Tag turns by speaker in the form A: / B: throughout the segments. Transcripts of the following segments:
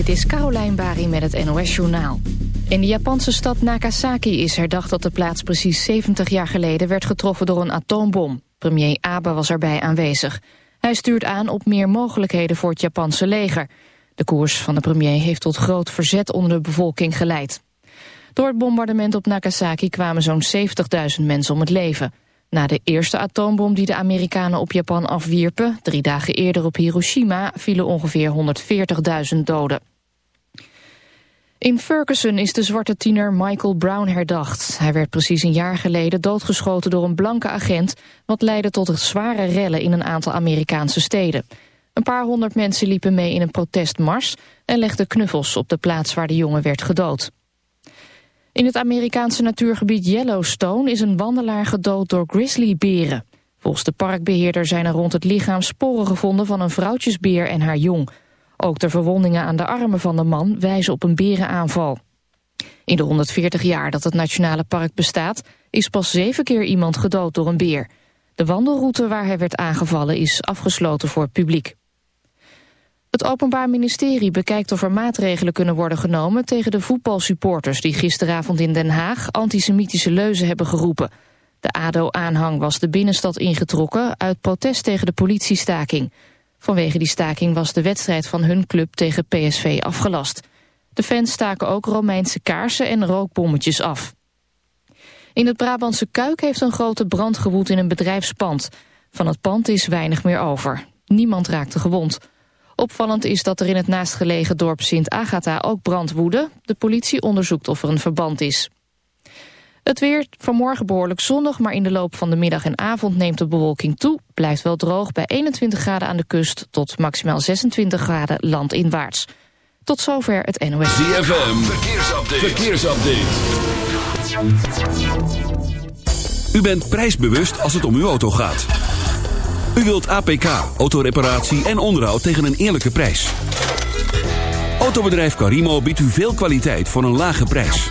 A: Dit is Caroline Bari met het NOS Journaal. In de Japanse stad Nagasaki is herdacht dat de plaats precies 70 jaar geleden werd getroffen door een atoombom. Premier Abe was erbij aanwezig. Hij stuurt aan op meer mogelijkheden voor het Japanse leger. De koers van de premier heeft tot groot verzet onder de bevolking geleid. Door het bombardement op Nagasaki kwamen zo'n 70.000 mensen om het leven. Na de eerste atoombom die de Amerikanen op Japan afwierpen... drie dagen eerder op Hiroshima vielen ongeveer 140.000 doden. In Ferguson is de zwarte tiener Michael Brown herdacht. Hij werd precies een jaar geleden doodgeschoten door een blanke agent... wat leidde tot zware rellen in een aantal Amerikaanse steden. Een paar honderd mensen liepen mee in een protestmars... en legden knuffels op de plaats waar de jongen werd gedood. In het Amerikaanse natuurgebied Yellowstone is een wandelaar gedood door grizzlyberen. Volgens de parkbeheerder zijn er rond het lichaam sporen gevonden van een vrouwtjesbeer en haar jong. Ook de verwondingen aan de armen van de man wijzen op een berenaanval. In de 140 jaar dat het nationale park bestaat is pas zeven keer iemand gedood door een beer. De wandelroute waar hij werd aangevallen is afgesloten voor het publiek. Het Openbaar Ministerie bekijkt of er maatregelen kunnen worden genomen tegen de voetbalsupporters die gisteravond in Den Haag antisemitische leuzen hebben geroepen. De ADO-aanhang was de binnenstad ingetrokken uit protest tegen de politiestaking. Vanwege die staking was de wedstrijd van hun club tegen PSV afgelast. De fans staken ook Romeinse kaarsen en rookbommetjes af. In het Brabantse Kuik heeft een grote brand gewoed in een bedrijfspand. Van het pand is weinig meer over. Niemand raakte gewond. Opvallend is dat er in het naastgelegen dorp Sint Agatha ook brand woedde. De politie onderzoekt of er een verband is. Het weer vanmorgen behoorlijk zonnig, maar in de loop van de middag en avond neemt de bewolking toe. Blijft wel droog bij 21 graden aan de kust tot maximaal 26 graden landinwaarts. Tot zover het NOS.
B: ZFM, verkeersupdate. verkeersupdate. U bent prijsbewust als het om uw auto gaat. U wilt APK, autoreparatie en onderhoud tegen een eerlijke prijs. Autobedrijf Carimo biedt u veel kwaliteit voor een lage prijs.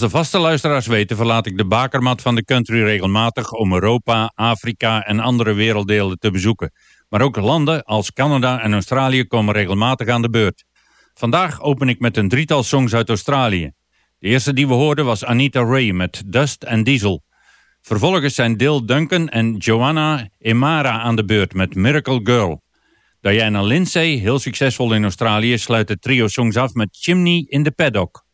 C: Zoals de vaste luisteraars weten verlaat ik de bakermat van de country regelmatig om Europa, Afrika en andere werelddelen te bezoeken. Maar ook landen als Canada en Australië komen regelmatig aan de beurt. Vandaag open ik met een drietal songs uit Australië. De eerste die we hoorden was Anita Ray met Dust and Diesel. Vervolgens zijn Dil Duncan en Joanna Emara aan de beurt met Miracle Girl. Diana Lindsay, heel succesvol in Australië, sluit de trio songs af met Chimney in the Paddock.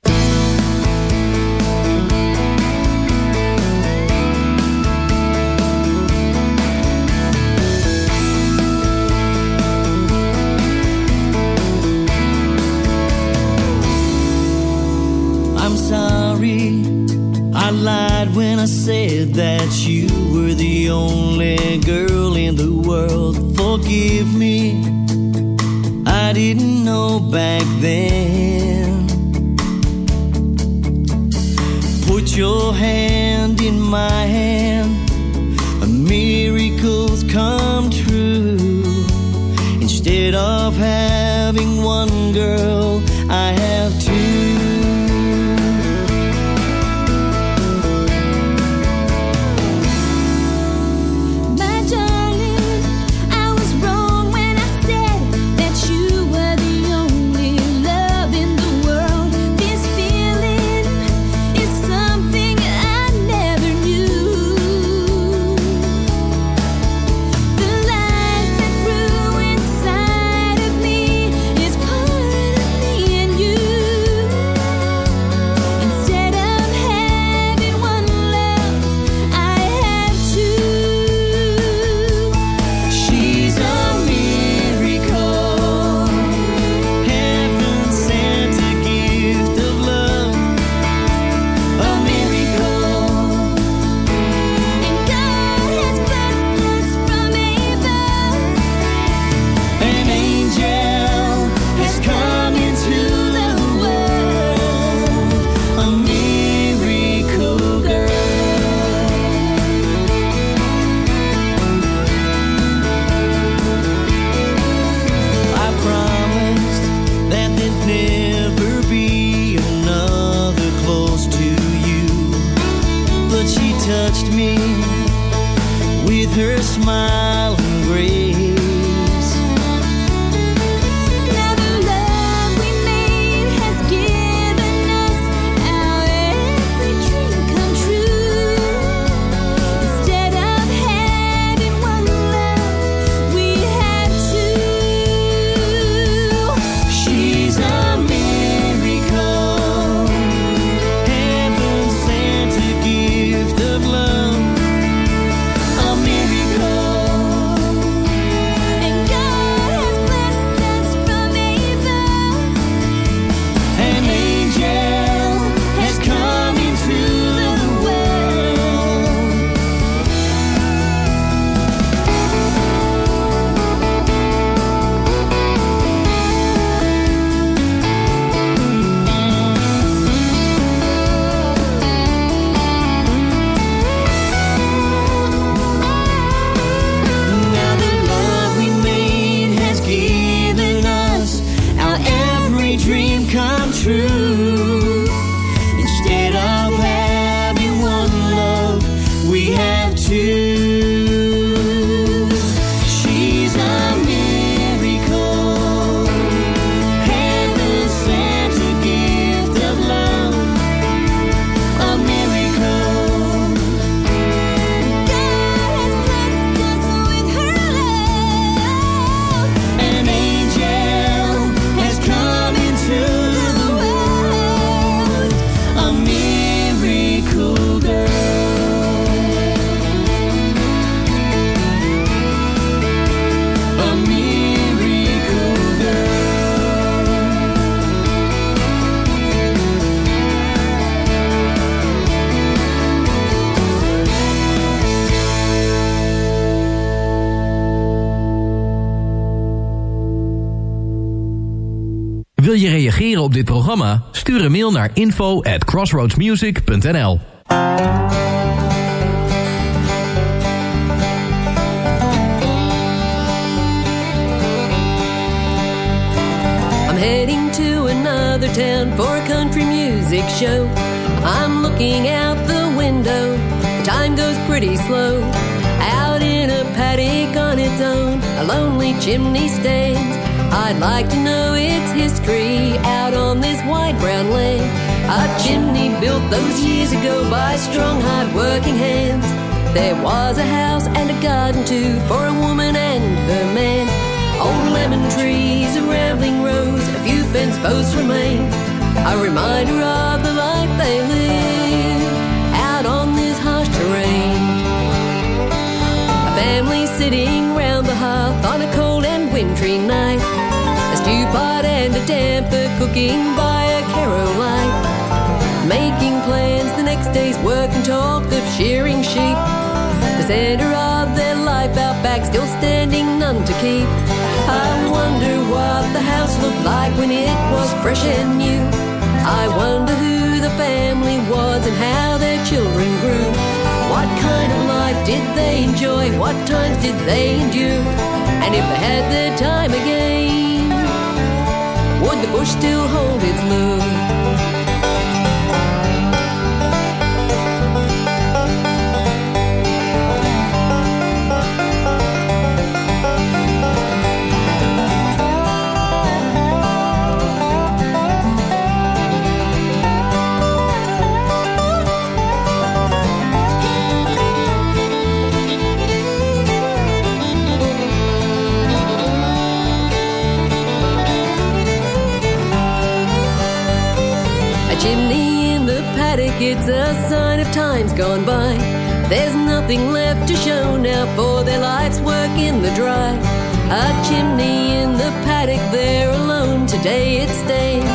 D: Programma? Stuur een mail naar info at crossroadsmusic.nl
E: I'm heading to another town for a country music show I'm looking out the window. Time goes pretty slow. Out in a paddock on its own, a lonely chimney stands. I'd like to know its history out on this wide brown land. A chimney built those years ago by strong, hard working hands. There was a house and a garden too for a woman and her man. Old lemon trees, a rambling rose, a few fence posts remain. A reminder of the life they lived out on this harsh terrain. A family sitting round the hearth on a cold wintry night. A stew pot and a damper cooking by a carol light. Making plans the next day's work and talk of shearing sheep. The center of their life out back still standing, none to keep. I wonder what the house looked like when it was fresh and new. I wonder who the family was and how their children grew. What kind of life did they enjoy? What times did they endure? And if they had their time again, would the bush still hold its lure? It's a sign of times gone by. There's nothing left to show now for their life's work in the dry. A chimney in the paddock there alone, today it stands.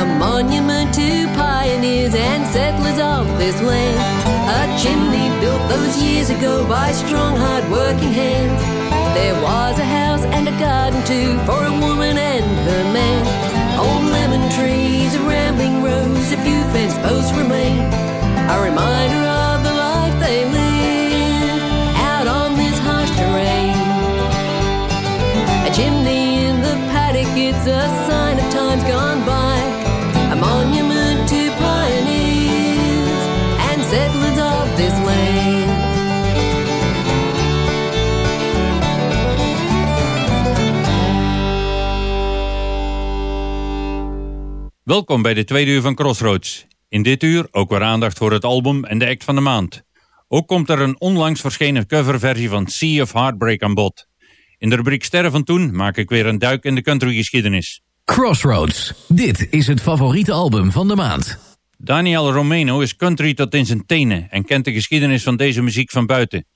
E: A monument to pioneers and settlers of this land. A chimney built those years ago by strong, hard working hands. There was a house and a garden too for a woman and her man. Lemon trees, a rambling rose, a few fence posts remain. A reminder of the life they lived out on this harsh terrain. A chimney in the paddock, it's a sign of times gone
F: Welkom bij de tweede uur van Crossroads. In dit uur ook weer aandacht voor het album en de act van de maand. Ook komt er een onlangs verschenen coverversie van Sea of Heartbreak aan bod. In de rubriek Sterren van Toen maak ik weer een duik in de countrygeschiedenis.
D: Crossroads. Dit is het favoriete album van de maand.
F: Daniel Romano is country tot in zijn tenen en kent de geschiedenis van deze muziek van buiten.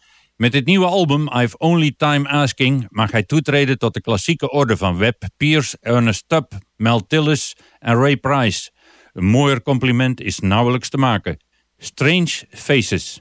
F: Met dit nieuwe album I've Only Time Asking mag hij toetreden tot de klassieke orde van Webb, Pierce, Ernest Tubb, Mel Tillis en Ray Price. Een mooier compliment is nauwelijks te maken. Strange Faces.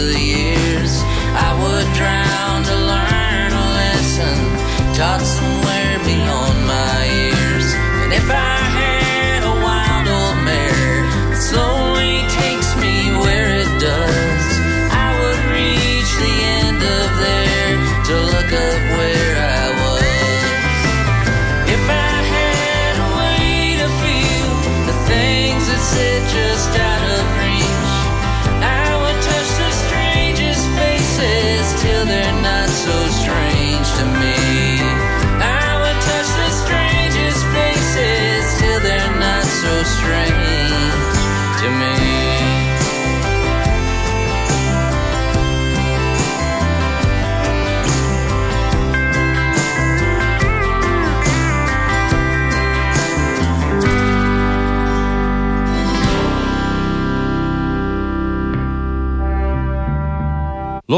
F: Cleanse the years.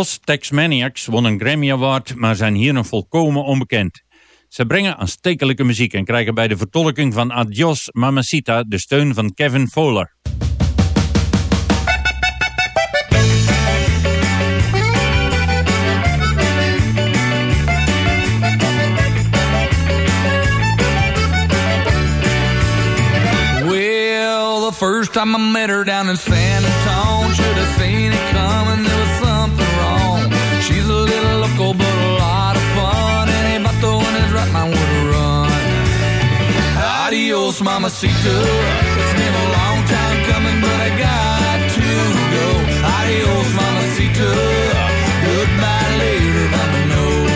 G: Los Tex Maniacs won een Grammy Award, maar zijn hier nog volkomen onbekend. Ze brengen aanstekelijke muziek en krijgen bij de vertolking van Adios Mamacita de steun van Kevin Fowler.
H: Well, the first time I met her down in San Antonio, should seen it coming. She's a little local, but a lot of fun. And I throw in his right, mine would run. Adios, mamacita. It's been a long time coming, but I got to go. Adios, mamacita. Goodbye later, mama knows.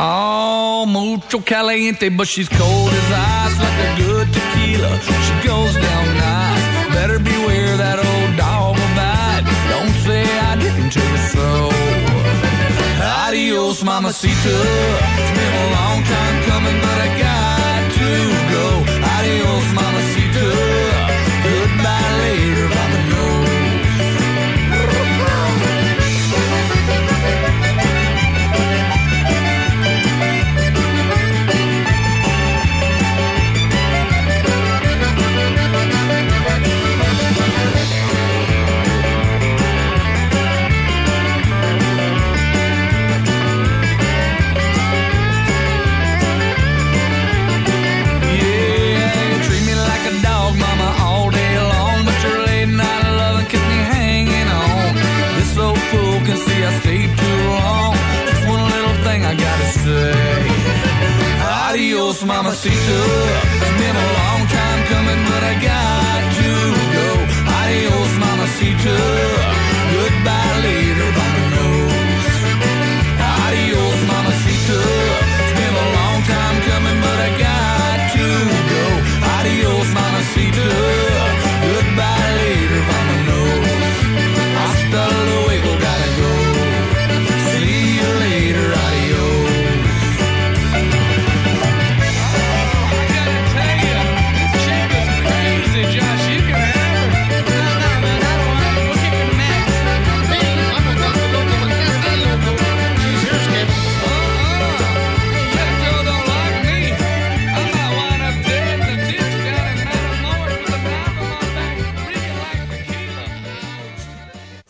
H: Oh, mucho caliente, but she's cold as ice, like a good tequila. She goes down Adios, mamacita. It's been a long time say. Adios, mamacita. It's been a long time coming, but I got to go. Adios, mamacita. Goodbye later,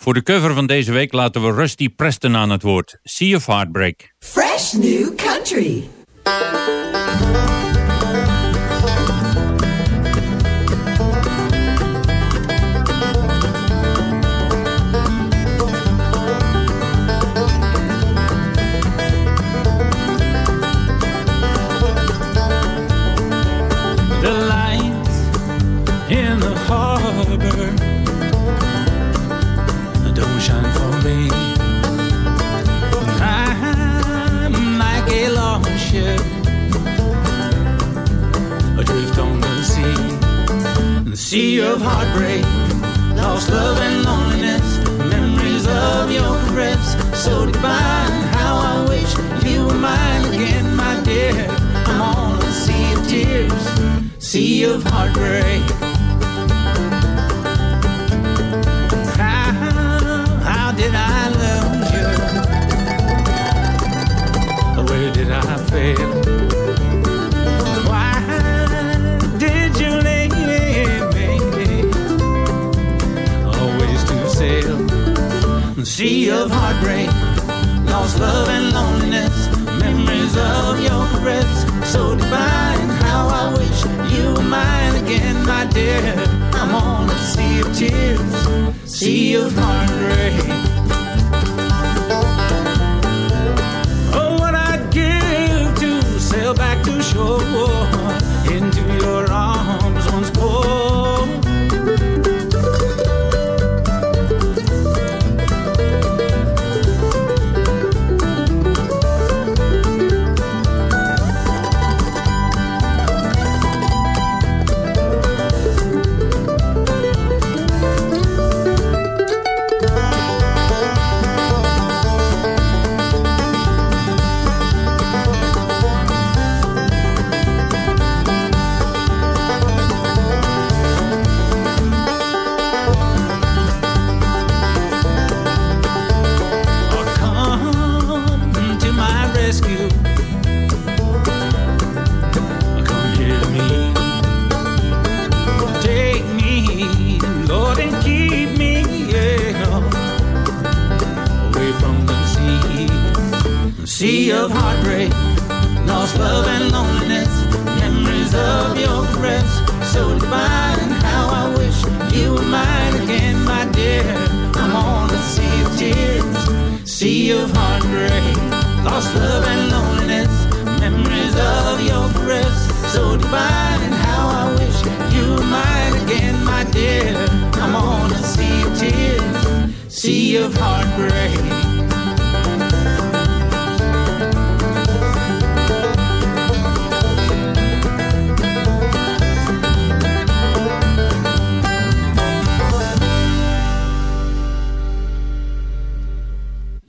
G: Voor de cover van deze week laten we Rusty Preston aan het woord. Sea of Heartbreak.
I: Fresh new country.
J: I'm like a lost ship adrift on the sea, the sea of heartbreak, lost love and loneliness, memories of your caress, so divine. How I wish you were mine again, my dear. I'm on a sea of tears, sea of heartbreak.
K: Of heartbreak, lost love and loneliness, memories of your caress, so divine. How I wish you were mine again, my dear. I'm on a sea of tears, sea of heartbreak.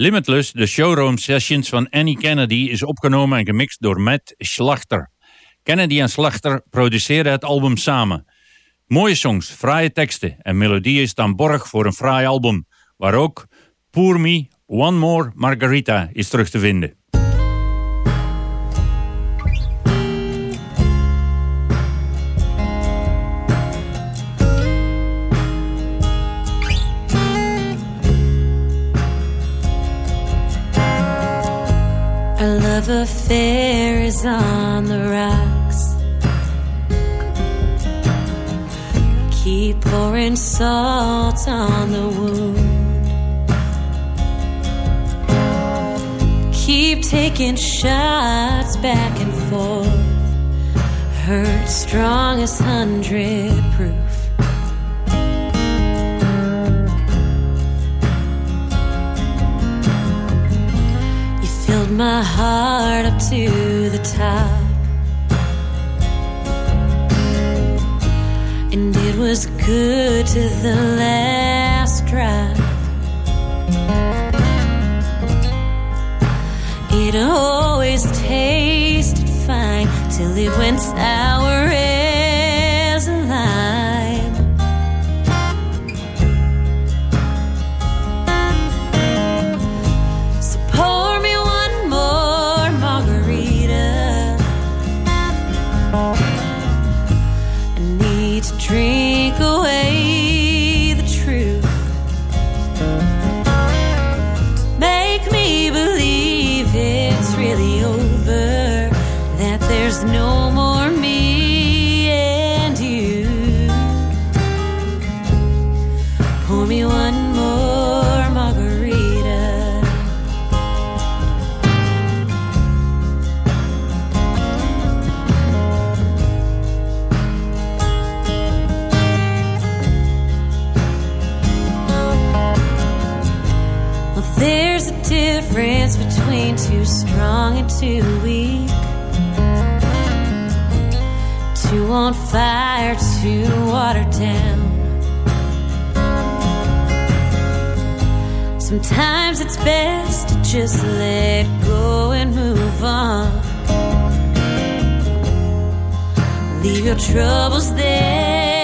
G: Limitless, de showroom sessions van Annie Kennedy, is opgenomen en gemixt door Matt Schlachter. Kennedy en Schlachter produceren het album samen. Mooie songs, fraaie teksten en melodieën staan borg voor een fraai album, waar ook Pour Me, One More Margarita is terug te vinden.
L: Love affair is on the rocks. Keep pouring salt on the wound. Keep taking shots back and forth. Hurt strong as hundred proof. My heart up to the top. And it was good to the last drop. It always tasted fine till it went sour strong and too weak. Too on fire, too watered down. Sometimes it's best to just let go and move on. Leave your troubles there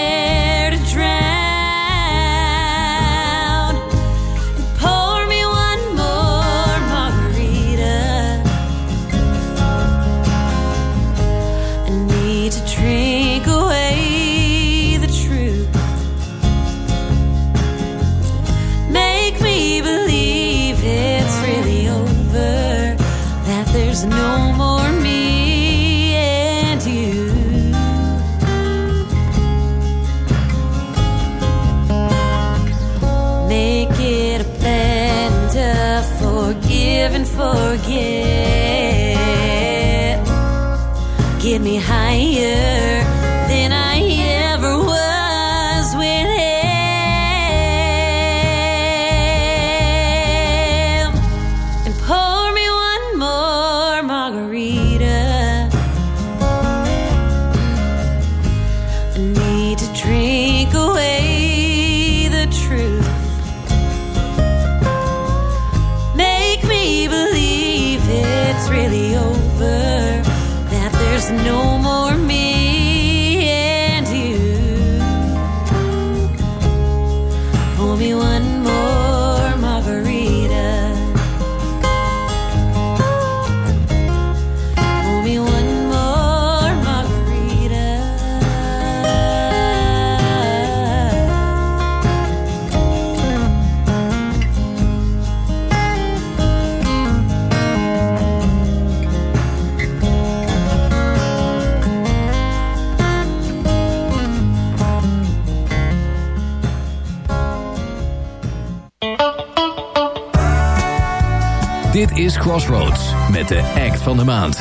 D: Crossroads met de act van de maand.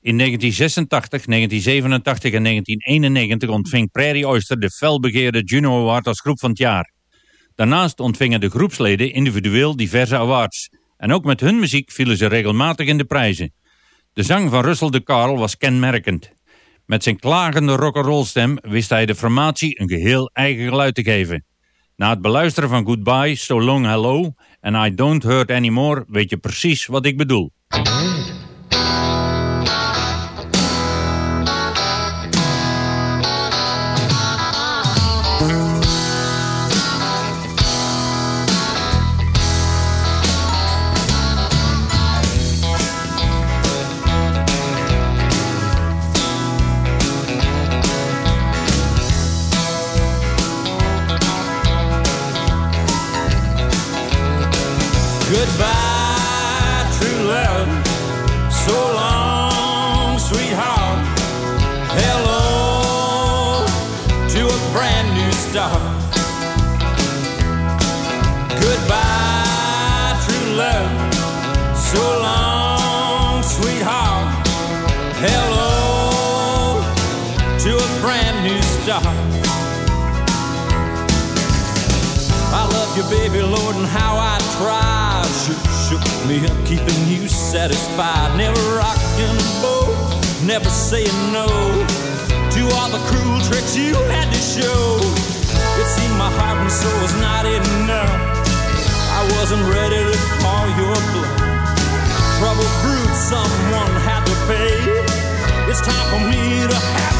G: In 1986, 1987 en 1991 ontving Prairie Oyster de felbegeerde Juno Award als groep van het jaar. Daarnaast ontvingen de groepsleden individueel diverse awards. En ook met hun muziek vielen ze regelmatig in de prijzen. De zang van Russell de Carl was kenmerkend. Met zijn klagende rock'n'roll stem wist hij de formatie een geheel eigen geluid te geven. Na het beluisteren van Goodbye, So Long Hello en I Don't Hurt Anymore weet je precies wat ik bedoel.
K: I love you, baby, Lord, and how I tried. Shook, shook me up, keeping you satisfied. Never rocking the boat, never saying no to all the cruel tricks you had to show. It seemed my heart and soul was not enough. I wasn't ready to call your bluff. Trouble brewed, someone had to pay. It's time for me to have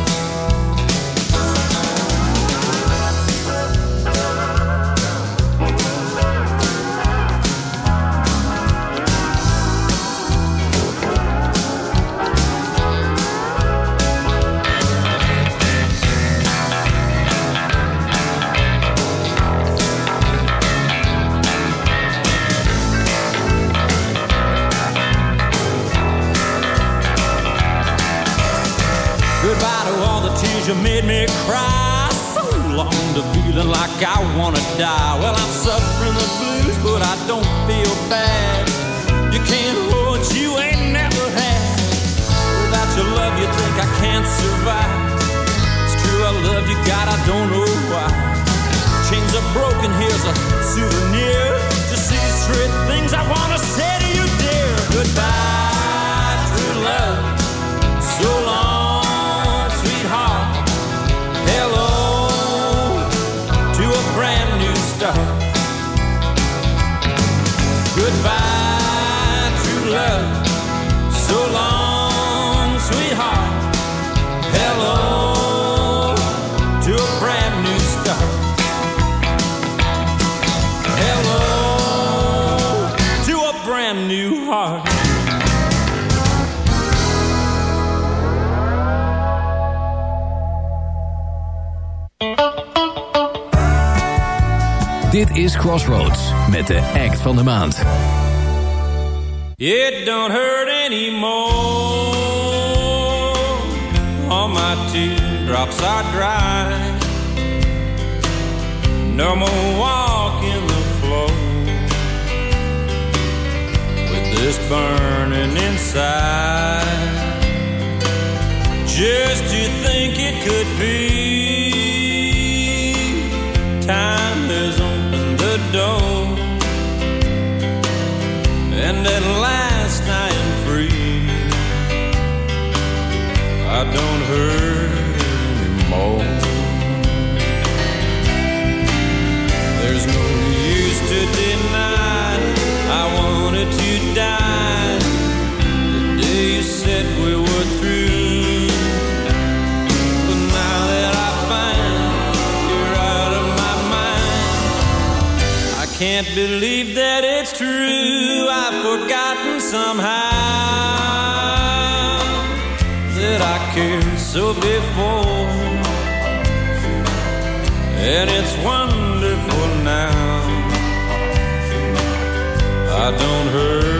K: you made me cry. So long to feeling like I wanna die. Well, I'm suffering the blues, but I don't feel bad. You can't hold what you ain't never had. Without your love, you think I can't survive. It's true, I love you, God, I don't know why. Chains are broken, here's a souvenir. Just three things I wanna say to you, dear. Goodbye,
D: Is Crossroads met de act van de maand.
K: It don't hurt anymore. All my teardrops are dry. No more walking the floor with this burning inside. Just to think it could be. I don't hurt anymore. There's no use to deny I wanted to die the day you said we were through. But now that I find you're out of my mind, I can't believe that it's true. I've forgotten somehow so before. And it's wonderful now. I don't hurt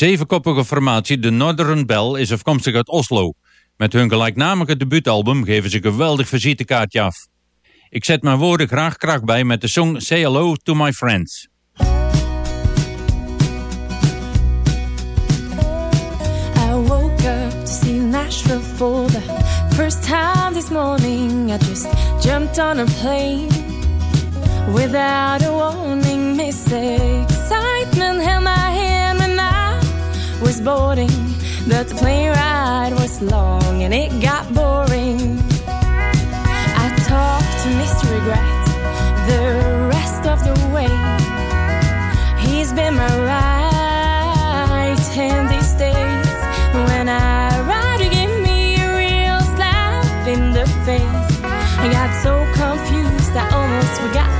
G: zevenkoppige formatie The Northern Bell is afkomstig uit Oslo. Met hun gelijknamige debuutalbum geven ze geweldig visitekaartje af. Ik zet mijn woorden graag kracht bij met de song Say Hello to My Friends.
M: I woke up to see Nashville for the first time this morning. I just jumped on a plane without a warning. Miss excitement held my boarding, but the plane ride was long and it got boring. I talked to Mr. Regret the rest of the way. He's been my right hand these days. When I ride, you give me a real slap in the face. I got so confused, I almost forgot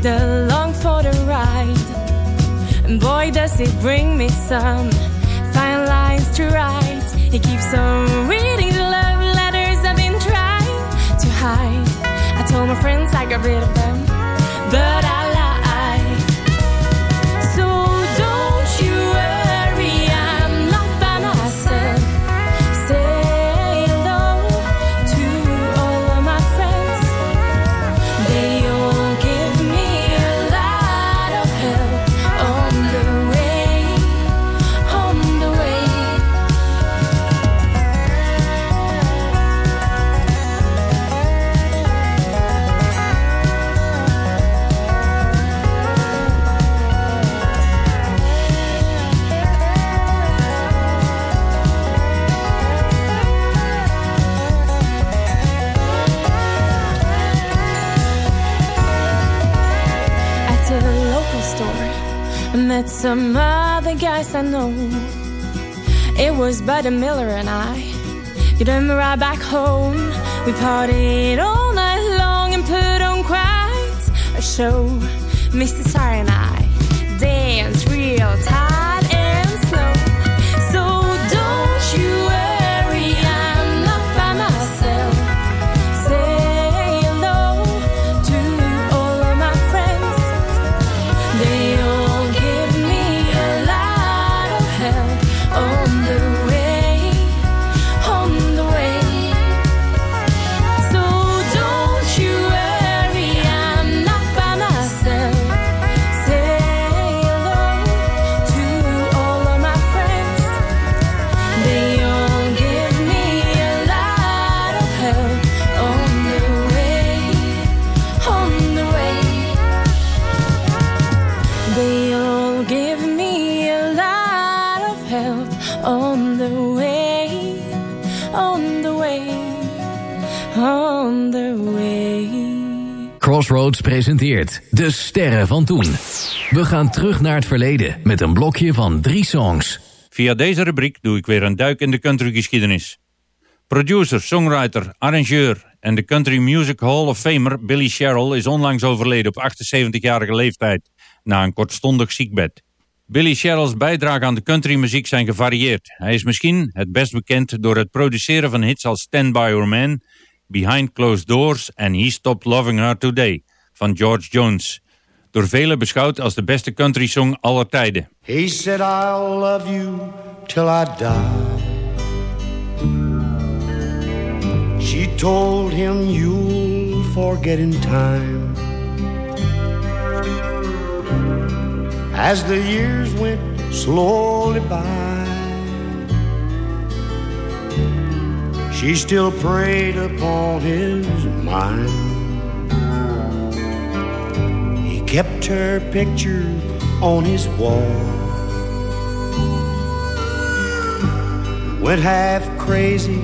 M: tagged along for the ride. And boy, does it bring me some fine lines to write. He keeps on reading the love letters I've been trying to hide. I told my friends I got rid of them, but I met some other guys I know. It was Buddy Miller and I. You me right back home. We partied all night long and put on quite a show. Mr. Sire and I danced real tight
D: Crossroads presenteert De Sterren van Toen. We gaan terug naar het verleden met een blokje van drie songs.
G: Via deze rubriek doe ik weer een duik in de countrygeschiedenis. Producer, songwriter, arrangeur en de Country Music Hall of Famer Billy Sherrill is onlangs overleden op 78-jarige leeftijd na een kortstondig ziekbed. Billy Sherrill's bijdrage aan de countrymuziek zijn gevarieerd. Hij is misschien het best bekend door het produceren van hits als Stand By Your Man, Behind Closed Doors en He Stopped Loving Her Today van George Jones. Door velen beschouwd als de beste country song aller tijden.
N: He said, I'll love you till I die. She told him, You'll forget in time. As the years went slowly by, she still preyed upon his mind. He kept her picture on his wall. Went half crazy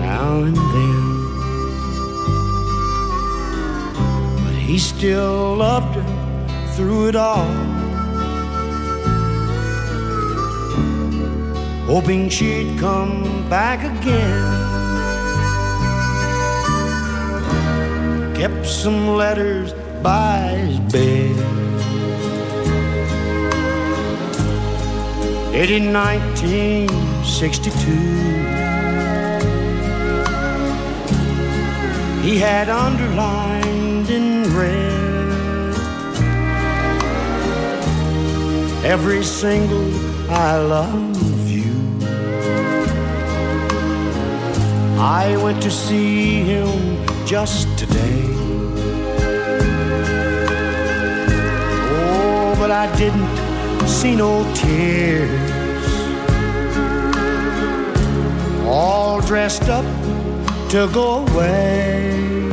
N: now and then. But he still loved her through it all. Hoping she'd come back again. Kept some letters by his bed. It in 1962. He had underlined in red every single I love I went to see him just today. Oh, but I didn't see no tears. All dressed up to go away.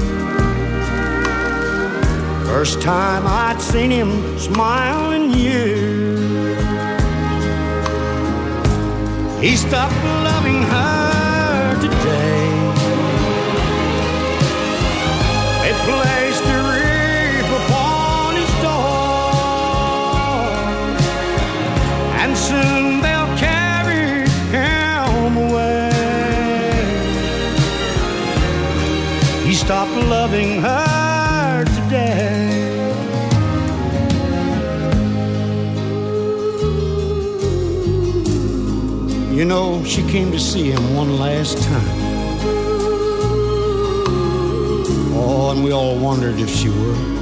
N: First time I'd seen him smile in years. He stopped loving her and soon they'll carry him away. He stopped loving her today. You know, she came to see him one last time. Oh, and we all wondered if she would.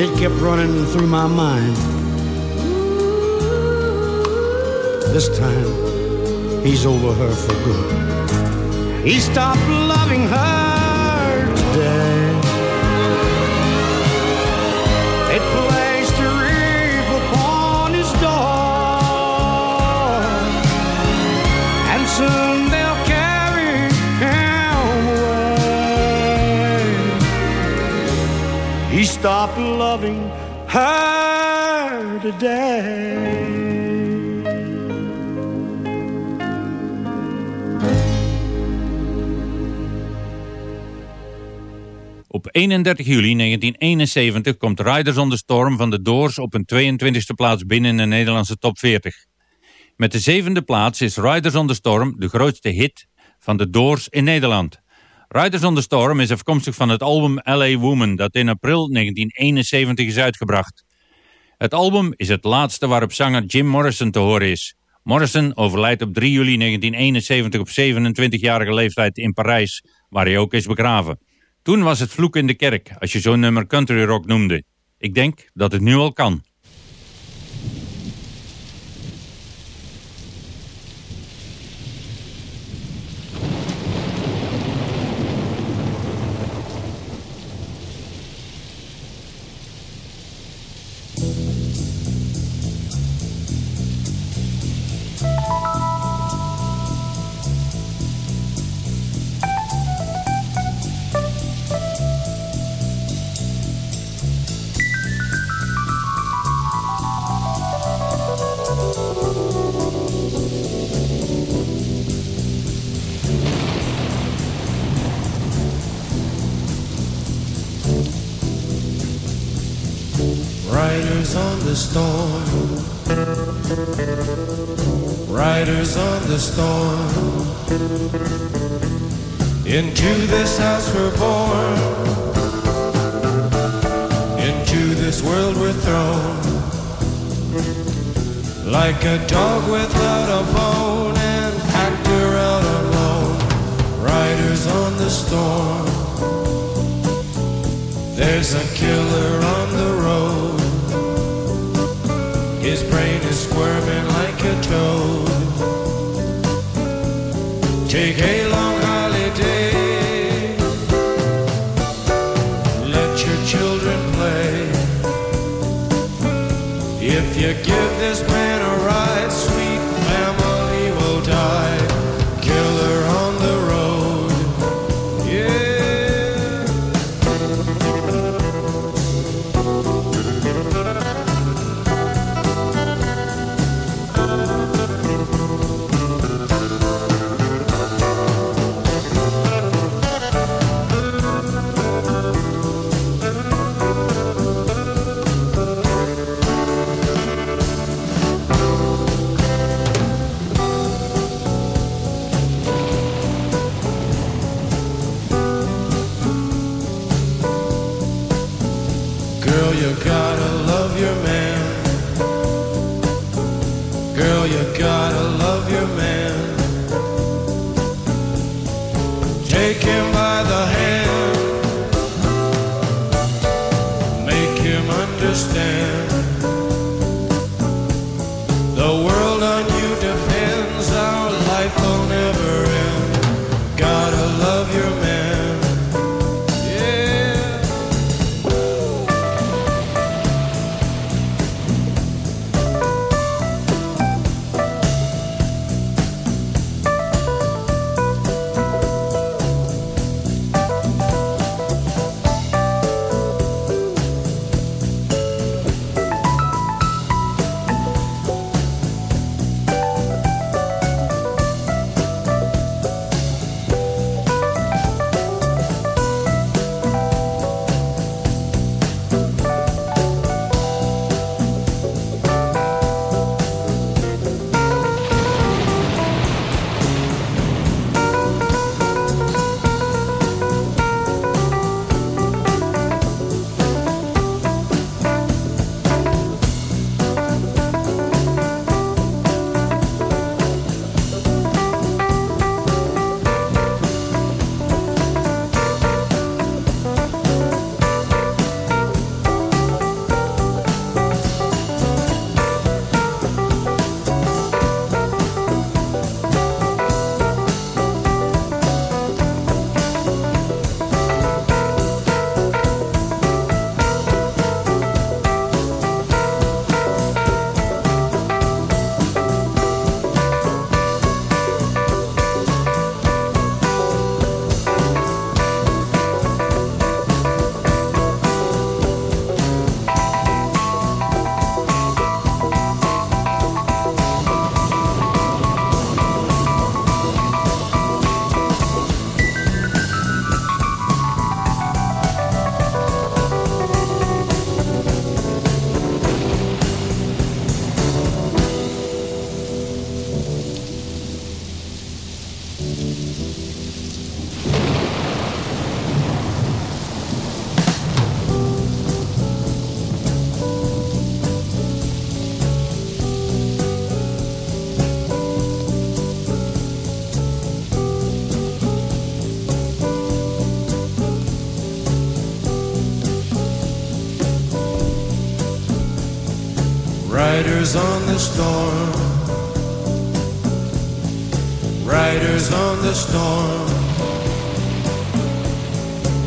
N: And it kept running through my mind. This time, he's over her for good. He stopped loving her stop loving her today.
O: Op 31 juli 1971 komt Riders on the Storm van de Doors op een 22e plaats binnen in de Nederlandse top 40. Met de zevende plaats is Riders on the Storm de grootste hit van de Doors in Nederland. Riders on the Storm is afkomstig van het album LA Woman dat in april 1971 is uitgebracht. Het album is het laatste waarop zanger Jim Morrison te horen is. Morrison overlijdt op 3 juli 1971 op 27-jarige leeftijd in Parijs, waar hij ook is begraven. Toen was het vloek in de kerk, als je zo'n nummer country rock noemde. Ik denk dat het nu al kan.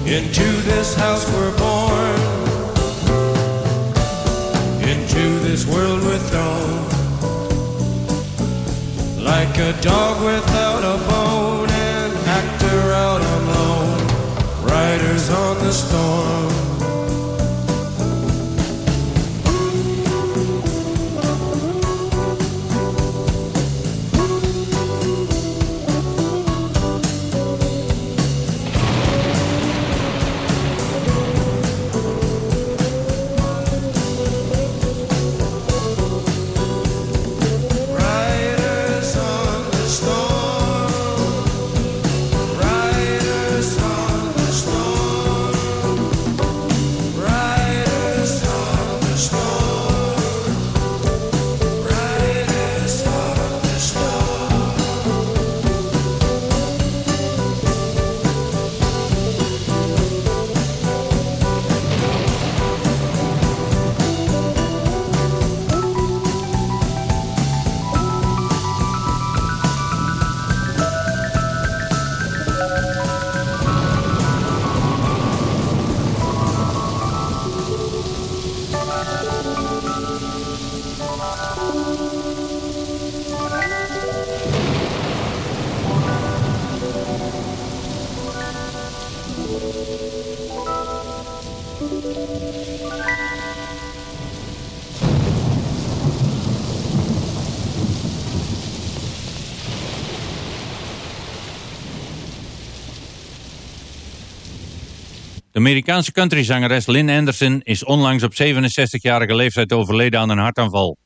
P: Into this house we're born. Into this world we're thrown. Like a dog without a bone,
Q: an actor out alone. Riders on the storm.
G: Amerikaanse countryzangeres Lynn Anderson is onlangs op 67-jarige leeftijd overleden aan een hartaanval.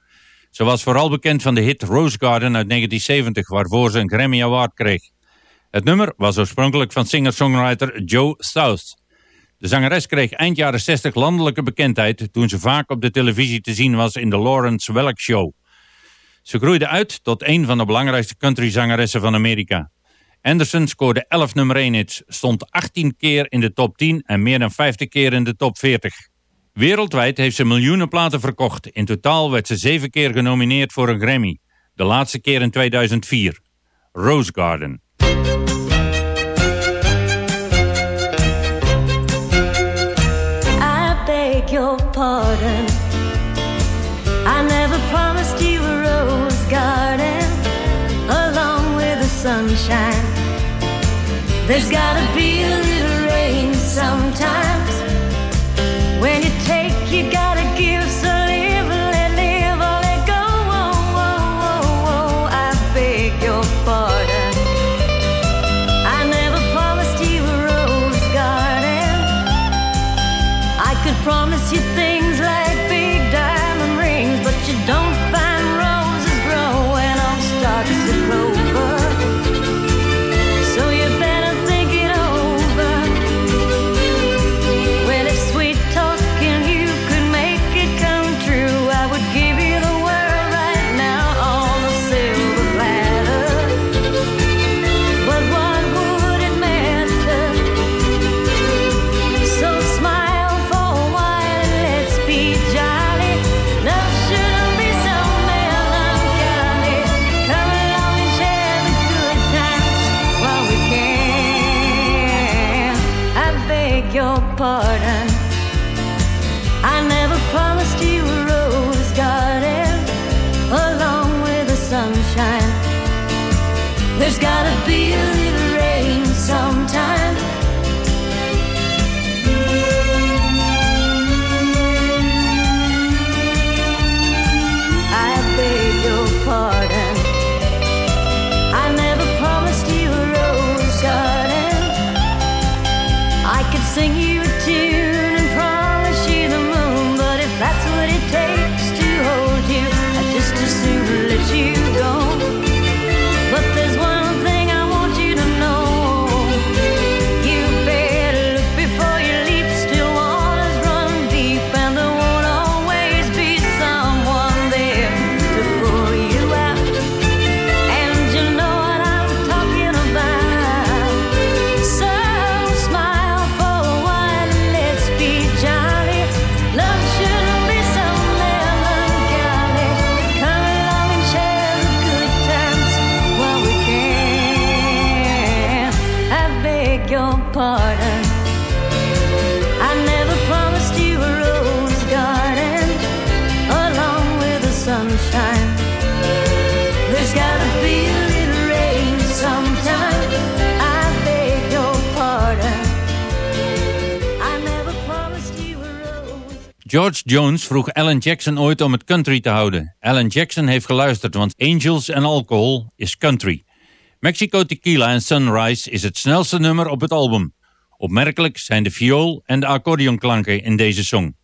G: Ze was vooral bekend van de hit Rose Garden uit 1970, waarvoor ze een Grammy Award kreeg. Het nummer was oorspronkelijk van singer-songwriter Joe South. De zangeres kreeg eind jaren 60 landelijke bekendheid toen ze vaak op de televisie te zien was in de Lawrence Welk Show. Ze groeide uit tot een van de belangrijkste countryzangeressen van Amerika. Anderson scoorde 11 nummer 1 hits, stond 18 keer in de top 10 en meer dan 50 keer in de top 40. Wereldwijd heeft ze miljoenen platen verkocht. In totaal werd ze 7 keer genomineerd voor een Grammy. De laatste keer in 2004. Rose Garden.
L: There's gotta be a little rain sometimes.
G: George Jones vroeg Alan Jackson ooit om het country te houden. Alan Jackson heeft geluisterd, want Angels and Alcohol is country. Mexico Tequila en Sunrise is het snelste nummer op het album. Opmerkelijk zijn de viool en de accordeonklanken in deze song.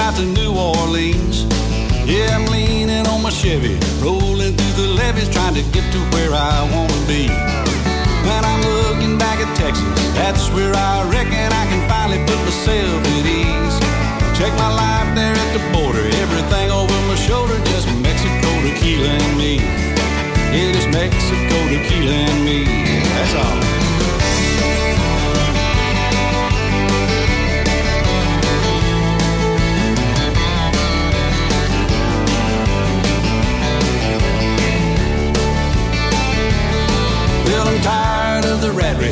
Q: Back to New Orleans. Yeah, I'm leaning on my Chevy, rolling through the levees, trying to get to where I want to be. When I'm looking back at Texas, that's where I reckon I can finally put myself at ease. Check my life there at the border, everything over my shoulder, just Mexico, tequila, and me. It is Mexico, tequila, and me. That's all.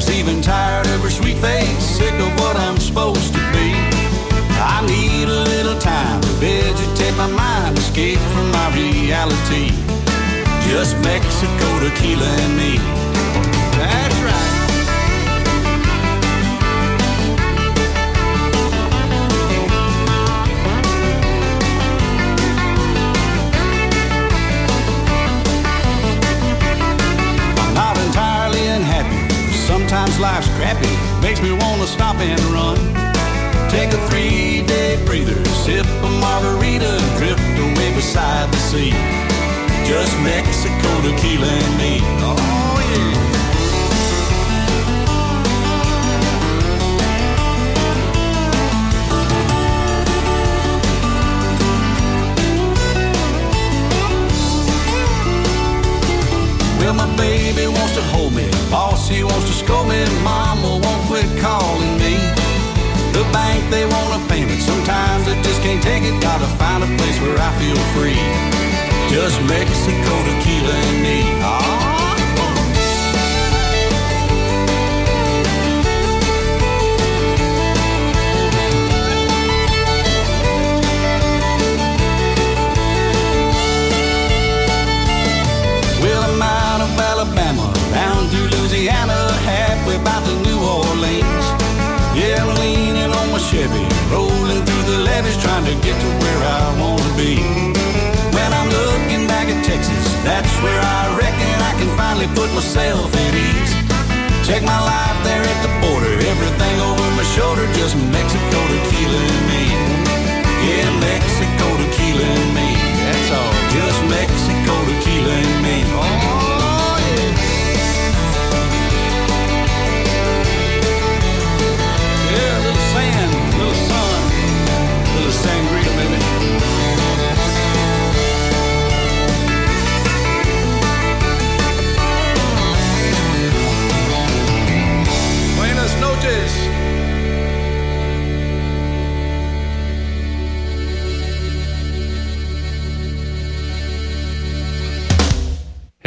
Q: The even tired of her sweet face, sick of what I'm supposed to be. I need a little time to vegetate my mind, escape from my reality. Just Mexico, tequila, and me. Life's crappy, makes me want to stop and run. Take a three day breather, sip a margarita, drift away beside the sea. Just Mexico, tequila, and me. Oh, yeah. To hold me. Boss, he wants to scold me. Mama won't quit calling me. The bank, they want a payment. Sometimes I just can't take it. Gotta find a place where I feel free. Just Mexico, tequila, and me. Myself at ease. Check my life there at the border, everything over my shoulder, just Mexico, tequila, and me.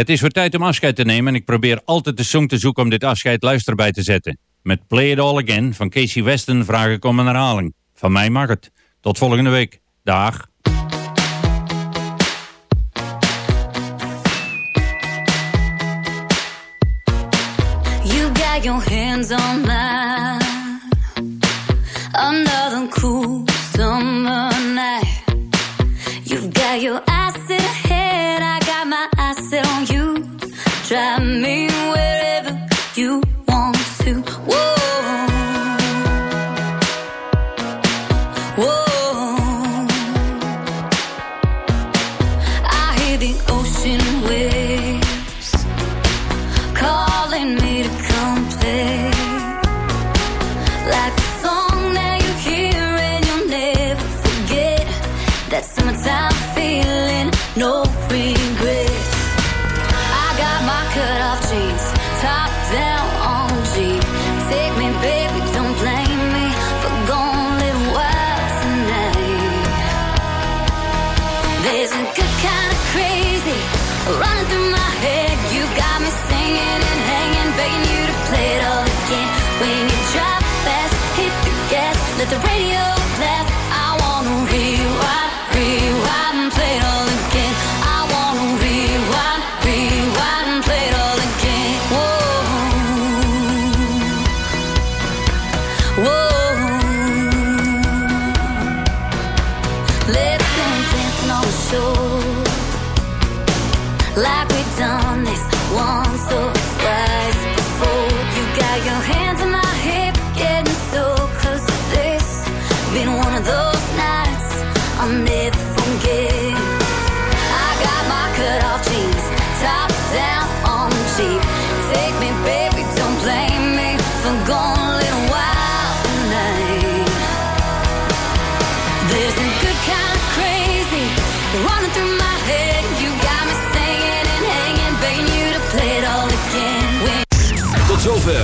G: Het is weer tijd om afscheid te nemen en ik probeer altijd de song te zoeken om dit afscheid luisterbij te zetten. Met Play It All Again van Casey Weston vraag ik om een herhaling. Van mij mag het. Tot volgende week. Dag.
R: You got your hands on. Drive